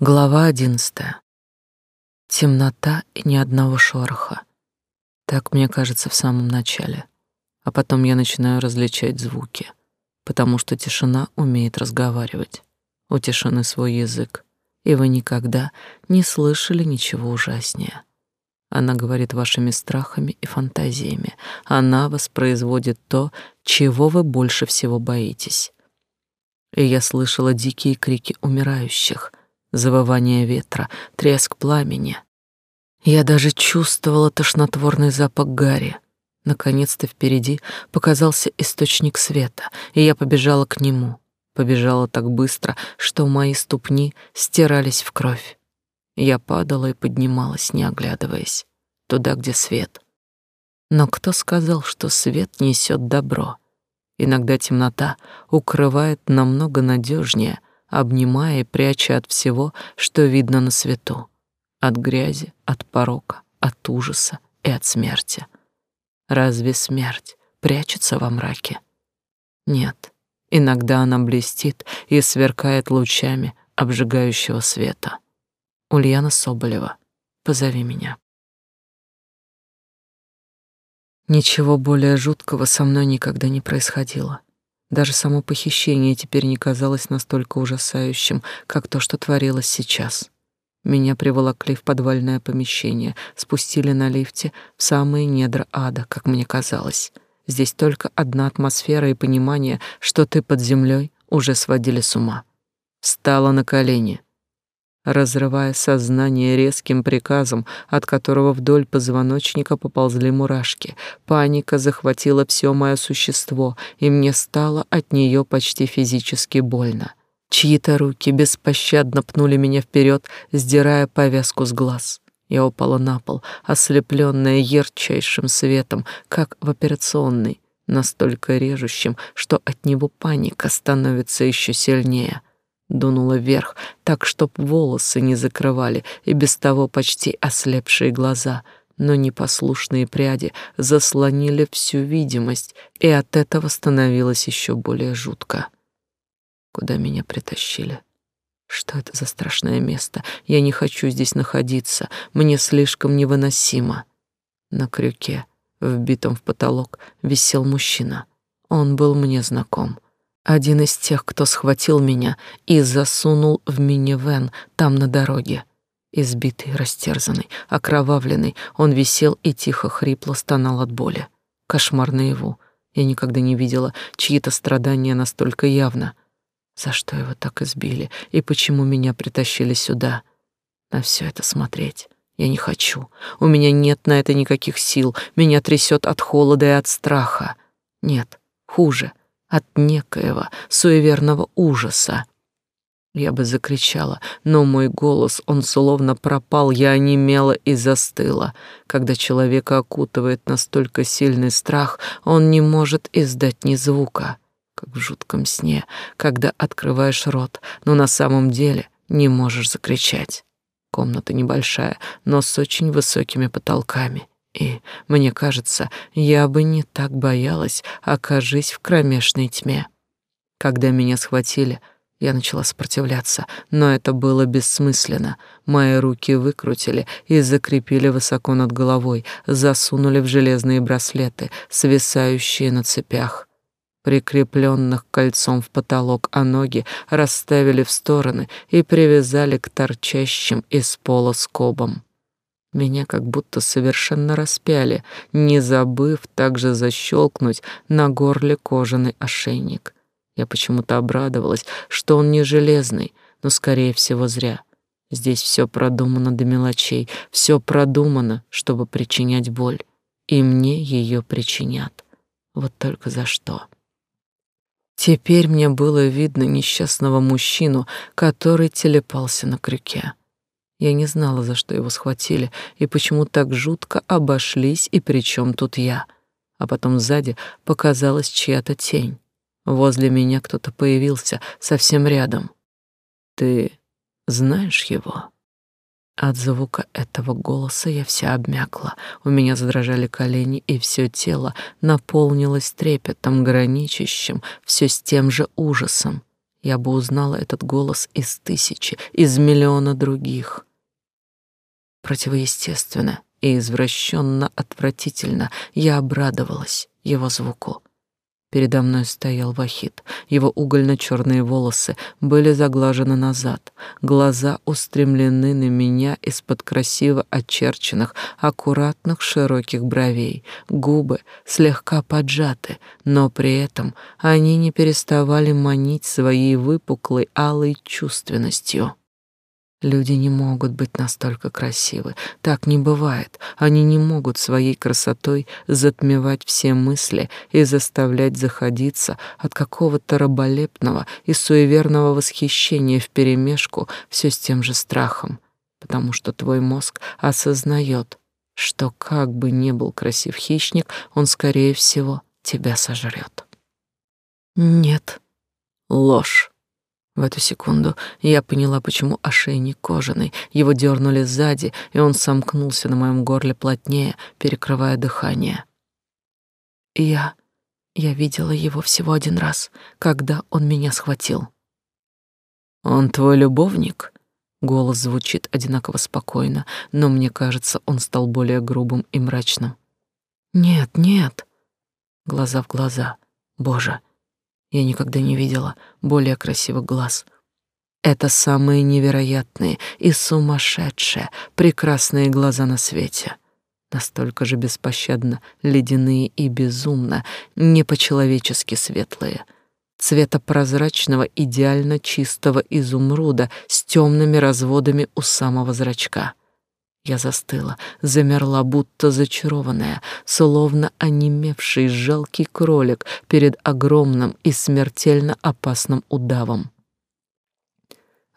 Глава одиннадцатая. Темнота и ни одного шороха. Так мне кажется в самом начале. А потом я начинаю различать звуки, потому что тишина умеет разговаривать. У тишины свой язык, и вы никогда не слышали ничего ужаснее. Она говорит вашими страхами и фантазиями. Она воспроизводит то, чего вы больше всего боитесь. И я слышала дикие крики умирающих — завывание ветра, треск пламени. Я даже чувствовала тошнотворный запах гари. Наконец-то впереди показался источник света, и я побежала к нему. Побежала так быстро, что мои ступни стирались в кровь. Я падала и поднималась, не оглядываясь, туда, где свет. Но кто сказал, что свет несет добро? Иногда темнота укрывает намного надежнее, обнимая и пряча от всего, что видно на свету, от грязи, от порока, от ужаса и от смерти. Разве смерть прячется во мраке? Нет, иногда она блестит и сверкает лучами обжигающего света. Ульяна Соболева, позови меня. Ничего более жуткого со мной никогда не происходило. Даже само похищение теперь не казалось настолько ужасающим, как то, что творилось сейчас. Меня приволокли в подвальное помещение, спустили на лифте в самые недра ада, как мне казалось. Здесь только одна атмосфера и понимание, что ты под землей, уже сводили с ума. Встала на колени, разрывая сознание резким приказом, от которого вдоль позвоночника поползли мурашки. Паника захватила все мое существо, и мне стало от нее почти физически больно. Чьи-то руки беспощадно пнули меня вперед, сдирая повязку с глаз. Я упала на пол, ослепленная ярчайшим светом, как в операционной, настолько режущим, что от него паника становится еще сильнее — дунула вверх, так чтоб волосы не закрывали и без того почти ослепшие глаза, но непослушные пряди заслонили всю видимость, и от этого становилось еще более жутко. Куда меня притащили? Что это за страшное место? Я не хочу здесь находиться, мне слишком невыносимо. На крюке, вбитом в потолок, висел мужчина. Он был мне знаком. Один из тех, кто схватил меня и засунул в минивэн там на дороге. Избитый, растерзанный, окровавленный, он висел и тихо хрипло стонал от боли. Кошмар наяву. Я никогда не видела чьи-то страдания настолько явно. За что его так избили и почему меня притащили сюда? На все это смотреть я не хочу. У меня нет на это никаких сил. Меня трясет от холода и от страха. Нет, хуже — от некоего суеверного ужаса. Я бы закричала, но мой голос, он словно пропал, я онемела и застыла. Когда человека окутывает настолько сильный страх, он не может издать ни звука, как в жутком сне, когда открываешь рот, но на самом деле не можешь закричать. Комната небольшая, но с очень высокими потолками. И, мне кажется, я бы не так боялась, окажись в кромешной тьме. Когда меня схватили, я начала сопротивляться, но это было бессмысленно. Мои руки выкрутили и закрепили высоко над головой, засунули в железные браслеты, свисающие на цепях, прикрепленных кольцом в потолок, а ноги расставили в стороны и привязали к торчащим из пола скобам. Меня как будто совершенно распяли, не забыв также защелкнуть на горле кожаный ошейник. Я почему-то обрадовалась, что он не железный, но, скорее всего, зря. Здесь все продумано до мелочей, все продумано, чтобы причинять боль. И мне ее причинят. Вот только за что. Теперь мне было видно несчастного мужчину, который телепался на крюке. Я не знала, за что его схватили и почему так жутко обошлись, и при чем тут я. А потом сзади показалась чья-то тень. Возле меня кто-то появился совсем рядом. Ты знаешь его? От звука этого голоса я вся обмякла. У меня задрожали колени, и все тело наполнилось трепетом, граничащим все с тем же ужасом. Я бы узнала этот голос из тысячи, из миллиона других. Противоестественно и извращенно отвратительно я обрадовалась его звуку. Передо мной стоял Вахид. Его угольно-черные волосы были заглажены назад, глаза устремлены на меня из-под красиво очерченных, аккуратных широких бровей, губы слегка поджаты, но при этом они не переставали манить своей выпуклой алой чувственностью. Люди не могут быть настолько красивы. Так не бывает. Они не могут своей красотой затмевать все мысли и заставлять заходиться от какого-то раболепного и суеверного восхищения вперемешку все с тем же страхом, потому что твой мозг осознает, что как бы ни был красив хищник, он, скорее всего, тебя сожрет. Нет, ложь. В эту секунду я поняла, почему ошейник кожаный. Его дернули сзади, и он сомкнулся на моем горле плотнее, перекрывая дыхание. Я... я видела его всего один раз, когда он меня схватил. «Он твой любовник?» Голос звучит одинаково спокойно, но мне кажется, он стал более грубым и мрачным. «Нет, нет!» Глаза в глаза. «Боже, я никогда не видела более красивых глаз. Это самые невероятные и сумасшедшие, прекрасные глаза на свете. Настолько же беспощадно ледяные и безумно, не по-человечески светлые. Цвета прозрачного, идеально чистого изумруда с темными разводами у самого зрачка — я застыла, замерла, будто зачарованная, словно онемевший жалкий кролик перед огромным и смертельно опасным удавом.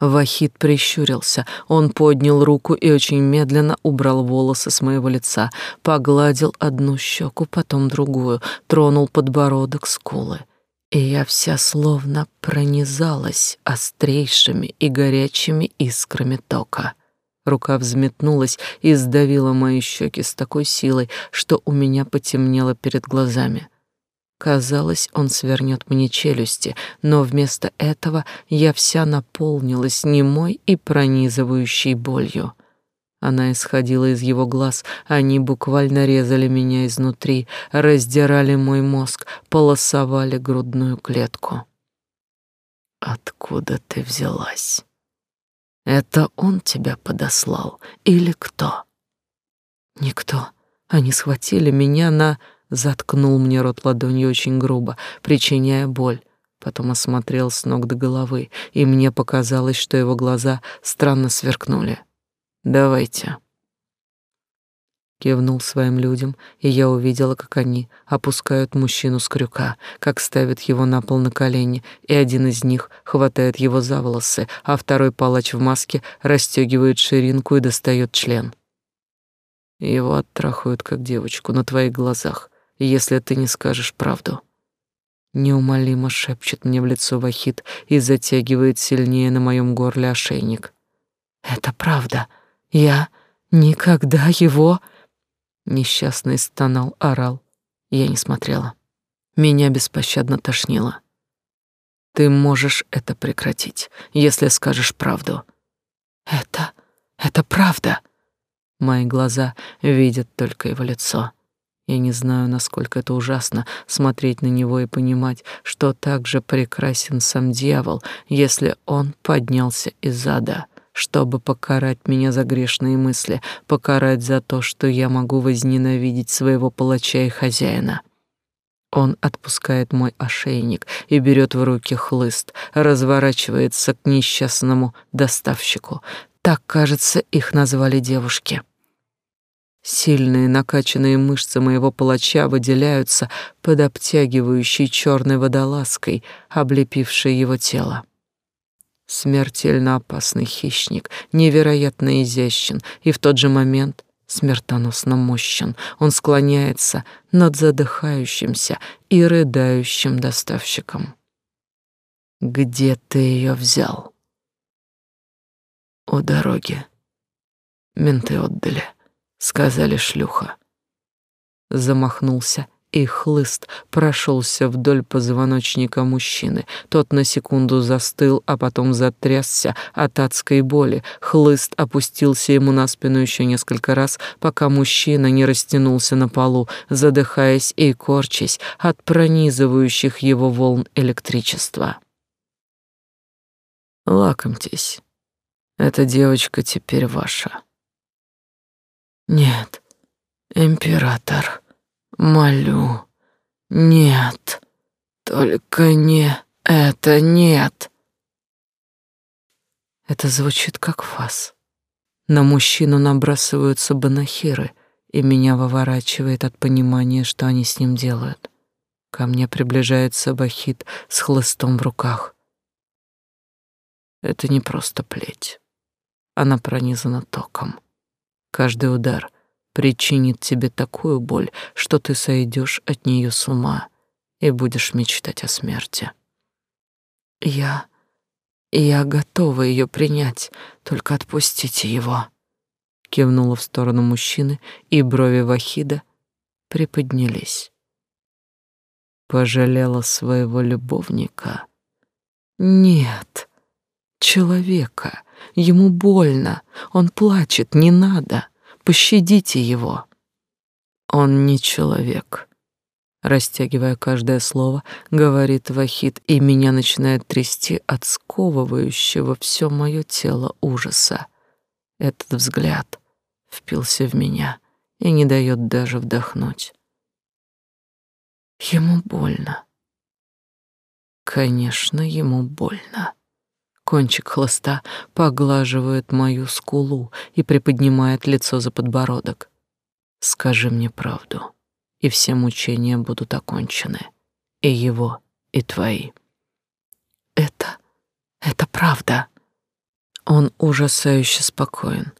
Вахид прищурился. Он поднял руку и очень медленно убрал волосы с моего лица, погладил одну щеку, потом другую, тронул подбородок, скулы. И я вся словно пронизалась острейшими и горячими искрами тока. Рука взметнулась и сдавила мои щеки с такой силой, что у меня потемнело перед глазами. Казалось, он свернет мне челюсти, но вместо этого я вся наполнилась немой и пронизывающей болью. Она исходила из его глаз, они буквально резали меня изнутри, раздирали мой мозг, полосовали грудную клетку. «Откуда ты взялась?» Это он тебя подослал или кто? Никто. Они схватили меня на... Заткнул мне рот ладонью очень грубо, причиняя боль. Потом осмотрел с ног до головы, и мне показалось, что его глаза странно сверкнули. «Давайте» кивнул своим людям, и я увидела, как они опускают мужчину с крюка, как ставят его на пол на колени, и один из них хватает его за волосы, а второй палач в маске расстегивает ширинку и достает член. Его оттрахают как девочку на твоих глазах, если ты не скажешь правду. Неумолимо шепчет мне в лицо Вахид и затягивает сильнее на моем горле ошейник. Это правда. Я никогда его Несчастный стонал, орал. Я не смотрела. Меня беспощадно тошнило. Ты можешь это прекратить, если скажешь правду. Это... это правда. Мои глаза видят только его лицо. Я не знаю, насколько это ужасно смотреть на него и понимать, что так же прекрасен сам дьявол, если он поднялся из ада чтобы покарать меня за грешные мысли, покарать за то, что я могу возненавидеть своего палача и хозяина. Он отпускает мой ошейник и берет в руки хлыст, разворачивается к несчастному доставщику. Так, кажется, их назвали девушки. Сильные накачанные мышцы моего палача выделяются под обтягивающей черной водолазкой, облепившей его тело. Смертельно опасный хищник, невероятно изящен и в тот же момент смертоносно мощен. Он склоняется над задыхающимся и рыдающим доставщиком. «Где ты ее взял?» «У дороги. Менты отдали. Сказали шлюха». Замахнулся и хлыст прошелся вдоль позвоночника мужчины. Тот на секунду застыл, а потом затрясся от адской боли. Хлыст опустился ему на спину еще несколько раз, пока мужчина не растянулся на полу, задыхаясь и корчась от пронизывающих его волн электричества. Лакомьтесь. Эта девочка теперь ваша. Нет, император, молю, нет, только не это нет. Это звучит как фас. На мужчину набрасываются банахиры, и меня выворачивает от понимания, что они с ним делают. Ко мне приближается Бахит с хлыстом в руках. Это не просто плеть. Она пронизана током. Каждый удар причинит тебе такую боль, что ты сойдешь от нее с ума и будешь мечтать о смерти. Я... я готова ее принять, только отпустите его. Кивнула в сторону мужчины, и брови Вахида приподнялись. Пожалела своего любовника? Нет, человека. Ему больно, он плачет, не надо. Пощадите его. Он не человек. Растягивая каждое слово, говорит Вахид, и меня начинает трясти от сковывающего все мое тело ужаса. Этот взгляд впился в меня и не дает даже вдохнуть. Ему больно. Конечно, ему больно. Кончик хлыста поглаживает мою скулу и приподнимает лицо за подбородок. Скажи мне правду, и все мучения будут окончены. И его, и твои. Это... это правда. Он ужасающе спокоен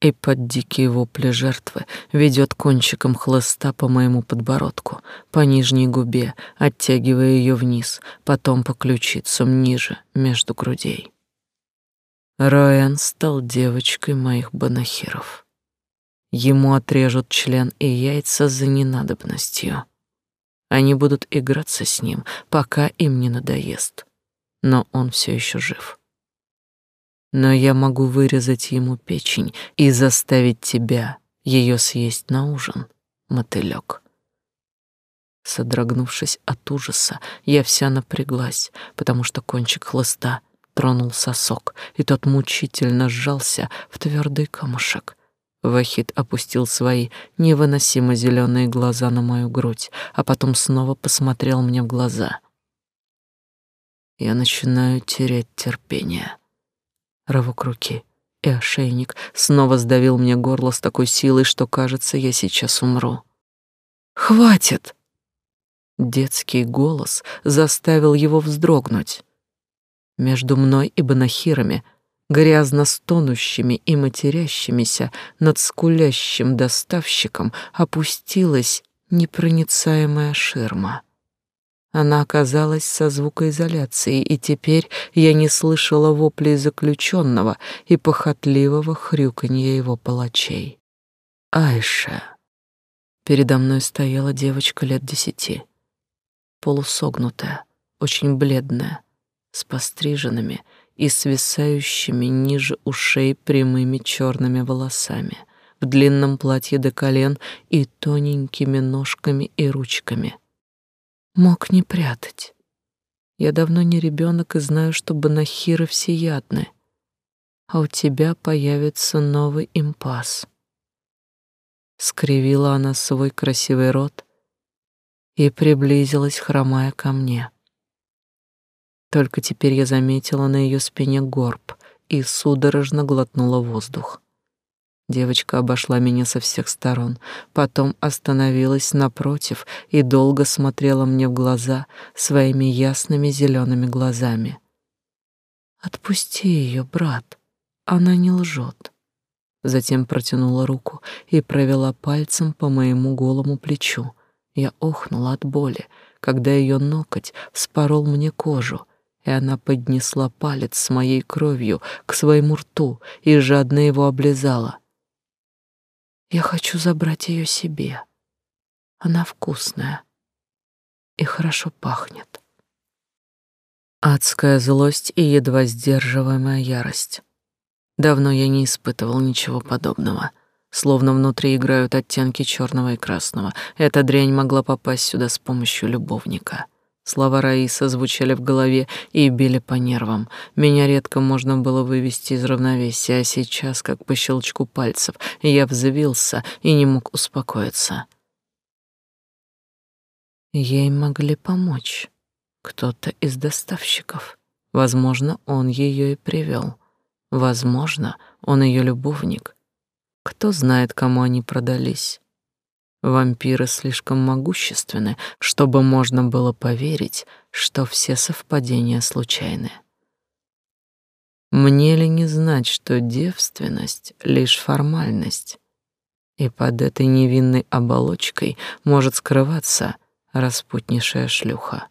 и под дикие вопли жертвы ведет кончиком хлыста по моему подбородку, по нижней губе, оттягивая ее вниз, потом по ключицам ниже, между грудей. Роэн стал девочкой моих банахиров. Ему отрежут член и яйца за ненадобностью. Они будут играться с ним, пока им не надоест. Но он все еще жив. Но я могу вырезать ему печень и заставить тебя ее съесть на ужин, мотылек. Содрогнувшись от ужаса, я вся напряглась, потому что кончик хлыста тронул сосок, и тот мучительно сжался в твердый камушек. Вахид опустил свои невыносимо зеленые глаза на мою грудь, а потом снова посмотрел мне в глаза. Я начинаю терять терпение. Рывок руки, и ошейник снова сдавил мне горло с такой силой, что, кажется, я сейчас умру. «Хватит!» Детский голос заставил его вздрогнуть. Между мной и банахирами, грязно стонущими и матерящимися над скулящим доставщиком, опустилась непроницаемая ширма. Она оказалась со звукоизоляцией, и теперь я не слышала воплей заключенного и похотливого хрюканья его палачей. Айша. Передо мной стояла девочка лет десяти, полусогнутая, очень бледная, с постриженными и свисающими ниже ушей прямыми черными волосами, в длинном платье до колен и тоненькими ножками и ручками. Мог не прятать. Я давно не ребенок и знаю, что банахиры всеядны, а у тебя появится новый импас. Скривила она свой красивый рот и приблизилась, хромая ко мне. Только теперь я заметила на ее спине горб и судорожно глотнула воздух. Девочка обошла меня со всех сторон, потом остановилась напротив и долго смотрела мне в глаза своими ясными зелеными глазами. «Отпусти ее, брат, она не лжет». Затем протянула руку и провела пальцем по моему голому плечу. Я охнула от боли, когда ее ноготь вспорол мне кожу, и она поднесла палец с моей кровью к своему рту и жадно его облизала. Я хочу забрать ее себе. Она вкусная, и хорошо пахнет. Адская злость и едва сдерживаемая ярость. Давно я не испытывал ничего подобного. Словно внутри играют оттенки черного и красного. Эта дрянь могла попасть сюда с помощью любовника. Слова Раиса звучали в голове и били по нервам. Меня редко можно было вывести из равновесия, а сейчас, как по щелчку пальцев, я взвился и не мог успокоиться. Ей могли помочь кто-то из доставщиков. Возможно, он ее и привел. Возможно, он ее любовник. Кто знает, кому они продались. Вампиры слишком могущественны, чтобы можно было поверить, что все совпадения случайны. Мне ли не знать, что девственность — лишь формальность, и под этой невинной оболочкой может скрываться распутнейшая шлюха,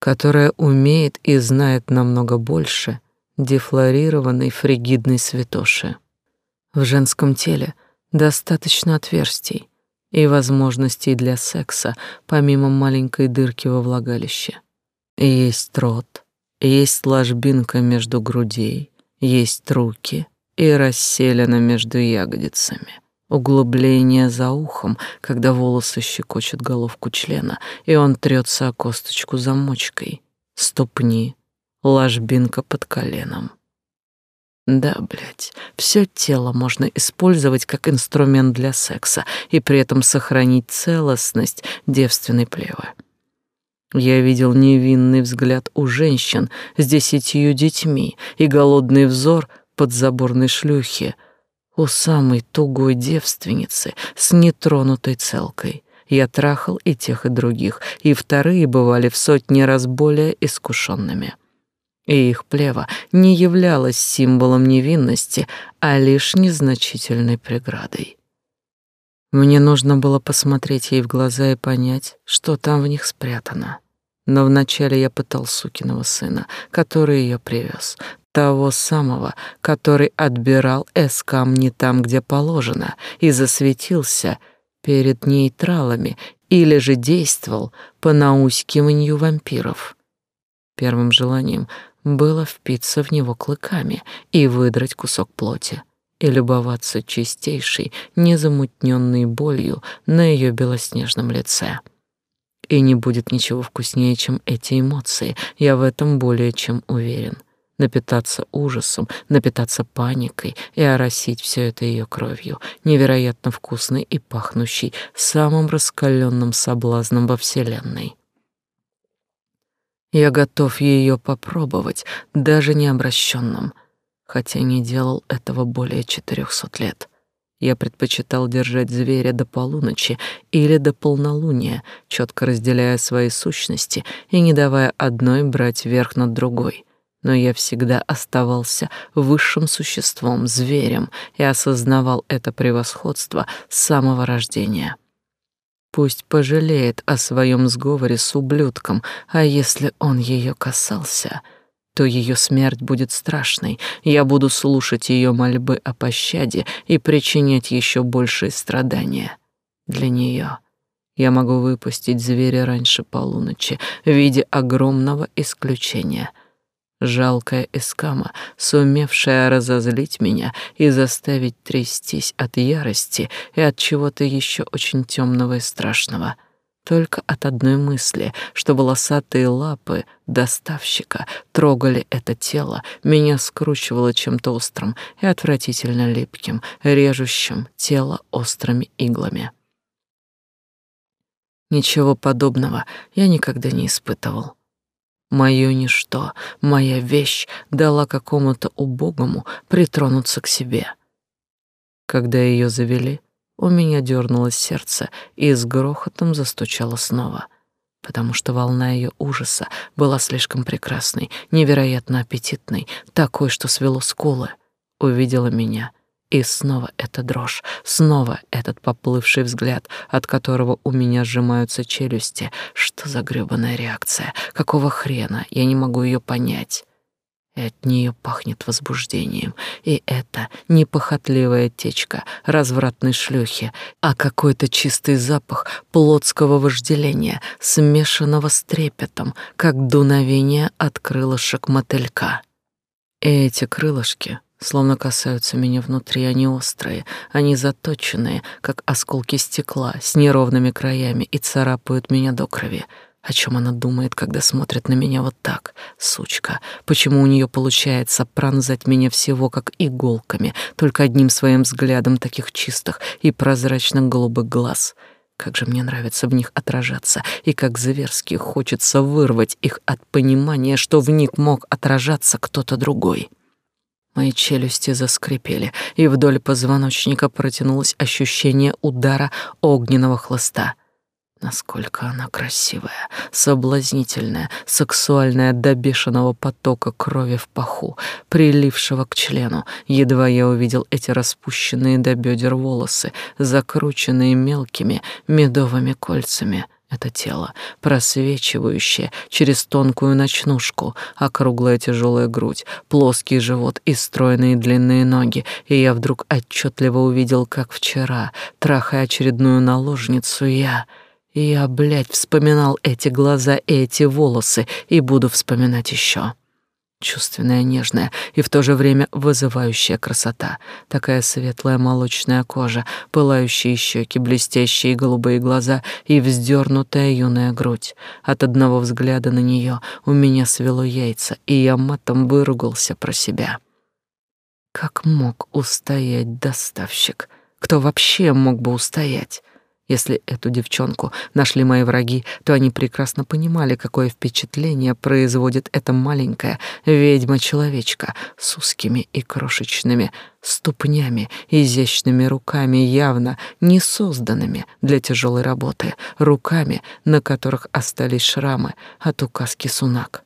которая умеет и знает намного больше дефлорированной фригидной святоши. В женском теле — Достаточно отверстий и возможностей для секса, помимо маленькой дырки во влагалище. Есть рот, есть ложбинка между грудей, есть руки и расселена между ягодицами. Углубление за ухом, когда волосы щекочут головку члена, и он трется о косточку замочкой. Ступни, ложбинка под коленом. Да, блядь, все тело можно использовать как инструмент для секса и при этом сохранить целостность девственной плевы. Я видел невинный взгляд у женщин с десятью детьми и голодный взор подзаборной шлюхи у самой тугой девственницы с нетронутой целкой. Я трахал и тех, и других, и вторые бывали в сотни раз более искушенными и их плева не являлась символом невинности, а лишь незначительной преградой. Мне нужно было посмотреть ей в глаза и понять, что там в них спрятано. Но вначале я пытал сукиного сына, который ее привез, того самого, который отбирал эскам не там, где положено, и засветился перед нейтралами или же действовал по наускиванию вампиров. Первым желанием было впиться в него клыками и выдрать кусок плоти, и любоваться чистейшей, незамутненной болью на ее белоснежном лице. И не будет ничего вкуснее, чем эти эмоции, я в этом более чем уверен. Напитаться ужасом, напитаться паникой и оросить все это ее кровью, невероятно вкусной и пахнущей самым раскаленным соблазном во Вселенной. Я готов ее попробовать, даже не обращенным, хотя не делал этого более четырехсот лет. Я предпочитал держать зверя до полуночи или до полнолуния, четко разделяя свои сущности и не давая одной брать верх над другой. Но я всегда оставался высшим существом, зверем, и осознавал это превосходство с самого рождения. Пусть пожалеет о своем сговоре с ублюдком, а если он ее касался, то ее смерть будет страшной. Я буду слушать ее мольбы о пощаде и причинять еще большие страдания для нее. Я могу выпустить зверя раньше полуночи в виде огромного исключения — Жалкая эскама, сумевшая разозлить меня и заставить трястись от ярости и от чего-то еще очень темного и страшного. Только от одной мысли, что волосатые лапы доставщика трогали это тело, меня скручивало чем-то острым и отвратительно липким, режущим тело острыми иглами. Ничего подобного я никогда не испытывал. Моё ничто, моя вещь дала какому-то убогому притронуться к себе. Когда её завели, у меня дернулось сердце и с грохотом застучало снова, потому что волна её ужаса была слишком прекрасной, невероятно аппетитной, такой, что свело скулы. Увидела меня и снова эта дрожь, снова этот поплывший взгляд, от которого у меня сжимаются челюсти. Что за грёбаная реакция? Какого хрена? Я не могу ее понять. и от нее пахнет возбуждением. И это не похотливая течка развратной шлюхи, а какой-то чистый запах плотского вожделения, смешанного с трепетом, как дуновение от крылышек мотылька. Эти крылышки словно касаются меня внутри, они острые, они заточенные, как осколки стекла, с неровными краями и царапают меня до крови. О чем она думает, когда смотрит на меня вот так, сучка? Почему у нее получается пронзать меня всего как иголками, только одним своим взглядом таких чистых и прозрачных голубых глаз? Как же мне нравится в них отражаться, и как зверски хочется вырвать их от понимания, что в них мог отражаться кто-то другой. Мои челюсти заскрипели, и вдоль позвоночника протянулось ощущение удара огненного хлыста — Насколько она красивая, соблазнительная, сексуальная до бешеного потока крови в паху, прилившего к члену. Едва я увидел эти распущенные до бедер волосы, закрученные мелкими медовыми кольцами. Это тело, просвечивающее через тонкую ночнушку, округлая тяжелая грудь, плоский живот и стройные длинные ноги, и я вдруг отчетливо увидел, как вчера, трахая очередную наложницу, я я, блядь, вспоминал эти глаза эти волосы, и буду вспоминать еще. Чувственная, нежная и в то же время вызывающая красота. Такая светлая молочная кожа, пылающие щеки, блестящие голубые глаза и вздернутая юная грудь. От одного взгляда на нее у меня свело яйца, и я матом выругался про себя. Как мог устоять доставщик? Кто вообще мог бы устоять? Если эту девчонку нашли мои враги, то они прекрасно понимали, какое впечатление производит эта маленькая ведьма-человечка с узкими и крошечными ступнями, изящными руками, явно не созданными для тяжелой работы, руками, на которых остались шрамы от указки сунак.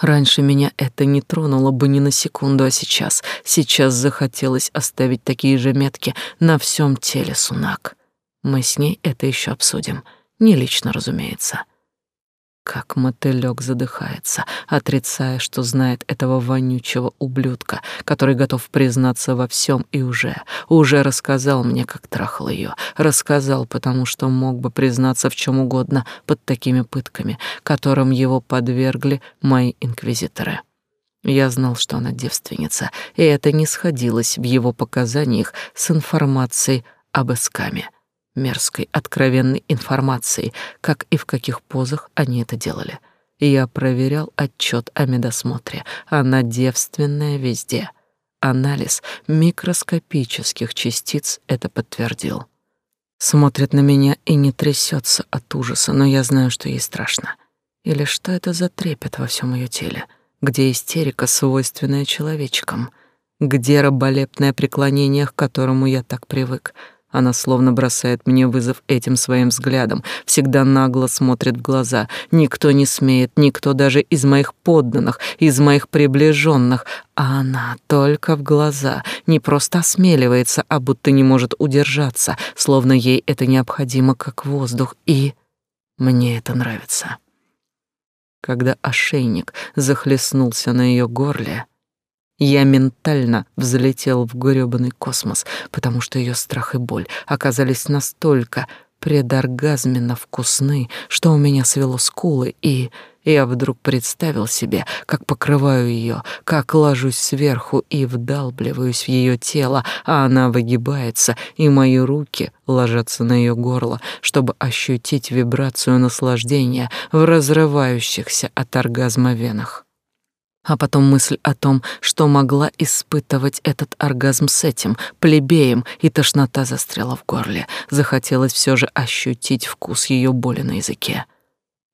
Раньше меня это не тронуло бы ни на секунду, а сейчас, сейчас захотелось оставить такие же метки на всем теле сунак. Мы с ней это еще обсудим. Не лично, разумеется. Как мотылёк задыхается, отрицая, что знает этого вонючего ублюдка, который готов признаться во всем и уже, уже рассказал мне, как трахал ее, рассказал, потому что мог бы признаться в чем угодно под такими пытками, которым его подвергли мои инквизиторы. Я знал, что она девственница, и это не сходилось в его показаниях с информацией об эскаме мерзкой, откровенной информацией, как и в каких позах они это делали. Я проверял отчет о медосмотре. Она девственная везде. Анализ микроскопических частиц это подтвердил. Смотрит на меня и не трясется от ужаса, но я знаю, что ей страшно. Или что это за трепет во всем ее теле? Где истерика, свойственная человечкам? Где раболепное преклонение, к которому я так привык? Она словно бросает мне вызов этим своим взглядом, всегда нагло смотрит в глаза. Никто не смеет, никто даже из моих подданных, из моих приближенных, а она только в глаза, не просто осмеливается, а будто не может удержаться, словно ей это необходимо как воздух, и мне это нравится. Когда ошейник захлестнулся на ее горле, я ментально взлетел в грёбаный космос, потому что ее страх и боль оказались настолько предоргазменно вкусны, что у меня свело скулы, и я вдруг представил себе, как покрываю ее, как ложусь сверху и вдалбливаюсь в ее тело, а она выгибается, и мои руки ложатся на ее горло, чтобы ощутить вибрацию наслаждения в разрывающихся от оргазма венах. А потом мысль о том, что могла испытывать этот оргазм с этим плебеем, и тошнота застряла в горле. Захотелось все же ощутить вкус ее боли на языке.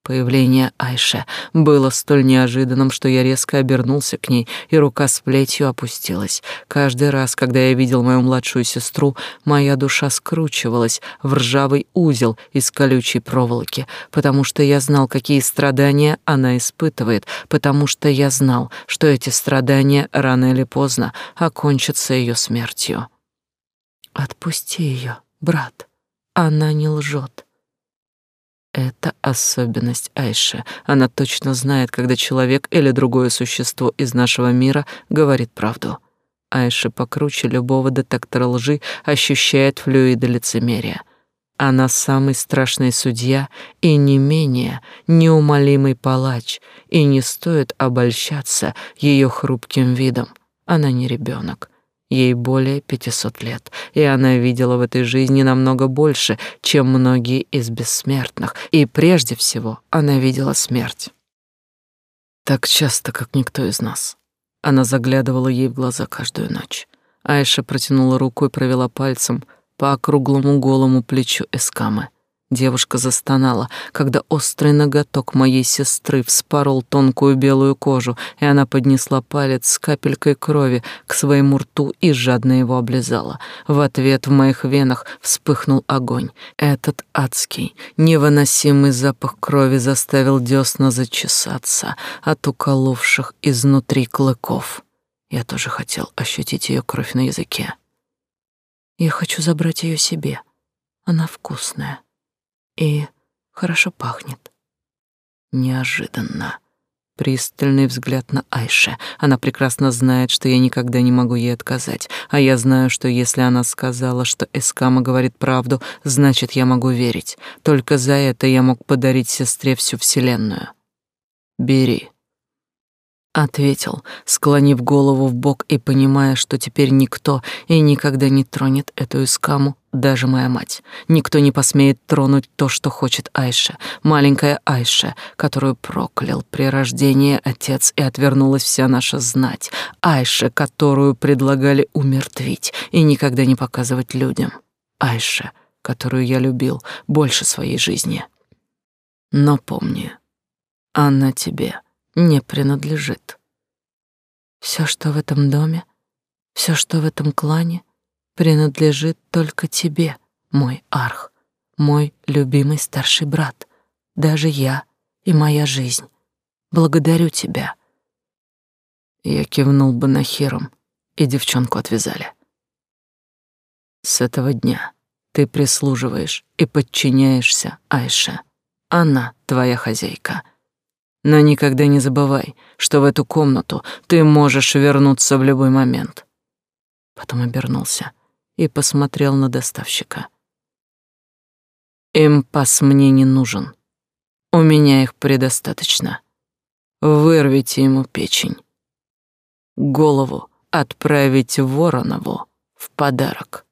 Появление Айше было столь неожиданным, что я резко обернулся к ней, и рука с плетью опустилась. Каждый раз, когда я видел мою младшую сестру, моя душа скручивалась в ржавый узел из колючей проволоки, потому что я знал, какие страдания она испытывает, потому что я знал, что эти страдания рано или поздно окончатся ее смертью. «Отпусти ее, брат, она не лжет». Это особенность Айши. Она точно знает, когда человек или другое существо из нашего мира говорит правду. Айша покруче любого детектора лжи ощущает флюиды лицемерия. Она самый страшный судья и не менее неумолимый палач, и не стоит обольщаться ее хрупким видом. Она не ребенок. Ей более пятисот лет, и она видела в этой жизни намного больше, чем многие из бессмертных, и прежде всего она видела смерть. Так часто, как никто из нас. Она заглядывала ей в глаза каждую ночь. Айша протянула руку и провела пальцем по округлому голому плечу Эскамы. Девушка застонала, когда острый ноготок моей сестры вспорол тонкую белую кожу, и она поднесла палец с капелькой крови к своему рту и жадно его облизала. В ответ в моих венах вспыхнул огонь. Этот адский, невыносимый запах крови заставил десна зачесаться от уколовших изнутри клыков. Я тоже хотел ощутить ее кровь на языке. Я хочу забрать ее себе. Она вкусная и хорошо пахнет. Неожиданно. Пристальный взгляд на Айше. Она прекрасно знает, что я никогда не могу ей отказать. А я знаю, что если она сказала, что Эскама говорит правду, значит, я могу верить. Только за это я мог подарить сестре всю вселенную. Бери ответил, склонив голову в бок и понимая, что теперь никто и никогда не тронет эту искаму, даже моя мать. Никто не посмеет тронуть то, что хочет Айша, маленькая Айша, которую проклял при рождении отец и отвернулась вся наша знать, Айша, которую предлагали умертвить и никогда не показывать людям, Айша, которую я любил больше своей жизни. Но помни, она тебе не принадлежит. Все, что в этом доме, все, что в этом клане, принадлежит только тебе, мой арх, мой любимый старший брат, даже я и моя жизнь. Благодарю тебя. Я кивнул бы на Хиром, и девчонку отвязали. С этого дня ты прислуживаешь и подчиняешься Айше. Она твоя хозяйка. Но никогда не забывай, что в эту комнату ты можешь вернуться в любой момент. Потом обернулся и посмотрел на доставщика. Импас мне не нужен. У меня их предостаточно. Вырвите ему печень. Голову отправить Воронову в подарок.